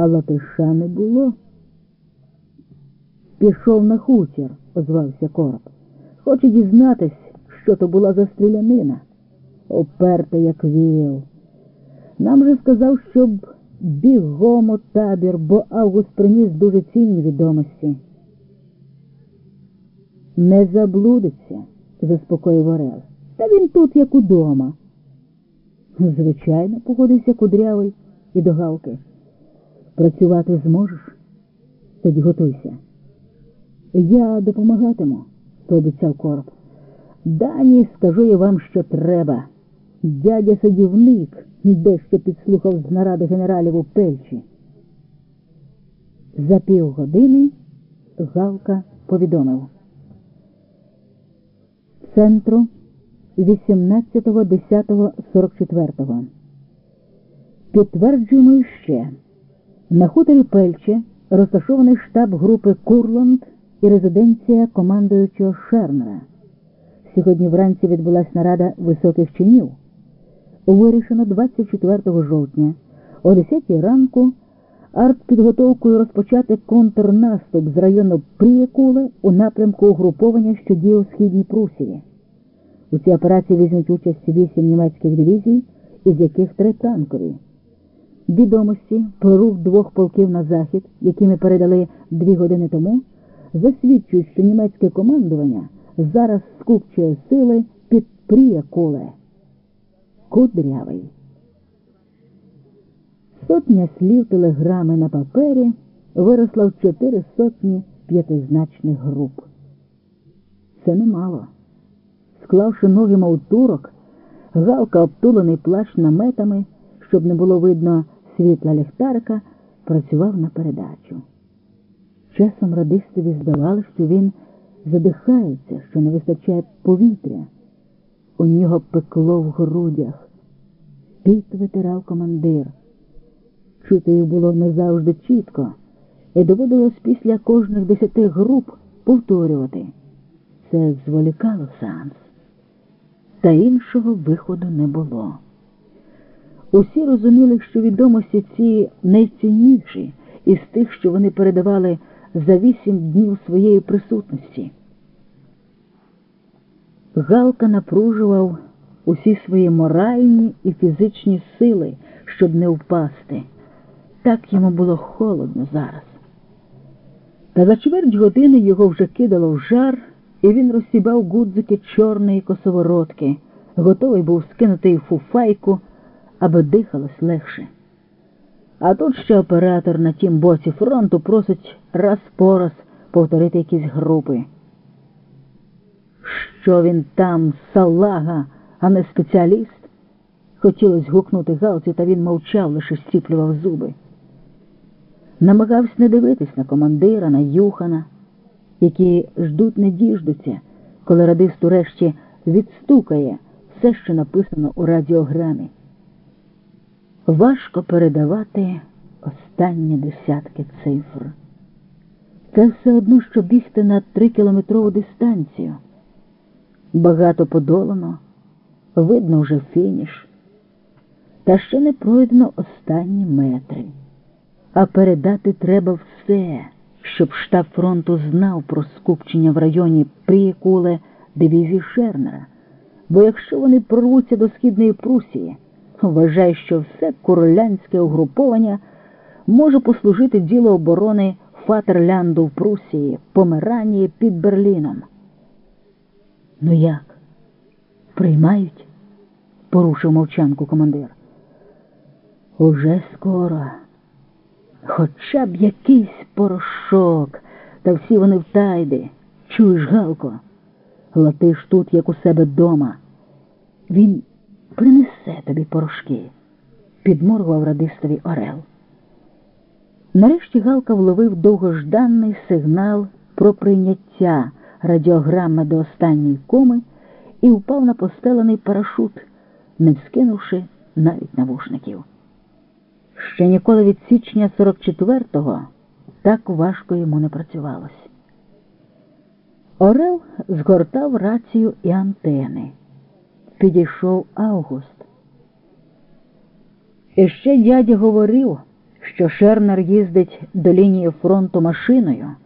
а латиша не було. Пішов на хутір, озвався короб. Хоче дізнатись, що то була за стрілянина. Оперта, як віяв. Нам же сказав, щоб бігом у табір, бо Август приніс дуже цінні відомості. Не заблудиться, заспокоїв Орел. Та він тут, як удома. Звичайно, погодився кудрявий і до. Працювати зможеш? Тоді готуйся. Я допомагатиму, пообіцяв короб. Дані скажу я вам, що треба. Дядя садівник дещо підслухав з наради генералів у пельчі. За півгодини Галка повідомив. Центру 18.10.44. Підтверджуємо ще. На хуторі Пельче розташований штаб групи Курланд і резиденція командуючого Шернера. Сьогодні вранці відбулася нарада високих чинів. Вирішено 24 жовтня о 10 ранку артпідготовкою розпочати контрнаступ з району Пріякуле у напрямку угруповання, що діє у Східній Прусії. У цій операції візьмуть участь вісім німецьких дивізій, із яких три танкові. Відомості про рух двох полків на захід, які ми передали дві години тому, засвідчують, що німецьке командування зараз скупчує сили під Пріякуле. Кудрявий. Сотня слів телеграми на папері виросла в чотири сотні п'ятизначних груп. Це немало. Склавши ноги мов турок, галка, обтулений плащ наметами, щоб не було видно світла ліхтарика, працював на передачу. Часом радистові здавалося, що він задихається, що не вистачає повітря. У нього пекло в грудях. Піт витирав командир. Чути їх було не завжди чітко, і доводилось після кожних десяти груп повторювати. Це зволікало сеанс. Та іншого виходу не було. Усі розуміли, що відомості ці найцінніші із тих, що вони передавали за вісім днів своєї присутності. Галка напружував усі свої моральні і фізичні сили, щоб не впасти. Так йому було холодно зараз. Та за чверть години його вже кидало в жар, і він розсібав гудзики чорної косоворотки, готовий був скинути в фуфайку, аби дихалось легше. А тут ще оператор на тім боці фронту просить раз по раз повторити якісь групи. Що він там, салага, а не спеціаліст? Хотілося гукнути Галці, та він мовчав, лише стіплював зуби. Намагався не дивитись на командира, на Юхана, які ждуть не діждуться, коли радист урешті відстукає все, що написано у радіограмі. Важко передавати останні десятки цифр. Це все одно, що бігти на трикілометрову дистанцію. Багато подолано, видно вже фініш, та ще не пройдено останні метри. А передати треба все, щоб штаб фронту знав про скупчення в районі Пріякуле дивізії Шернера. Бо якщо вони прорвуться до Східної Прусії, вважай, що все королянське угруповання може послужити діло оборони Фатерлянду в Прусії, Померанії під Берліном. Ну як? Приймають? порушив мовчанку командир. Уже скоро. Хоча б якийсь порошок, та всі вони в тайди. Чуєш, Галко? Латиш тут, як у себе дома. Він принесе тобі порошки, підморгував радистові Орел. Нарешті Галка вловив довгожданий сигнал про прийняття радіограми до останньої коми і впав на постелений парашут, не вскинувши навіть навушників. Ще ніколи від січня 44-го так важко йому не працювалось. Орел згортав рацію і антени. Підійшов Август. І ще дядя говорив, що Шернер їздить до лінії фронту машиною.